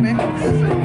Merci.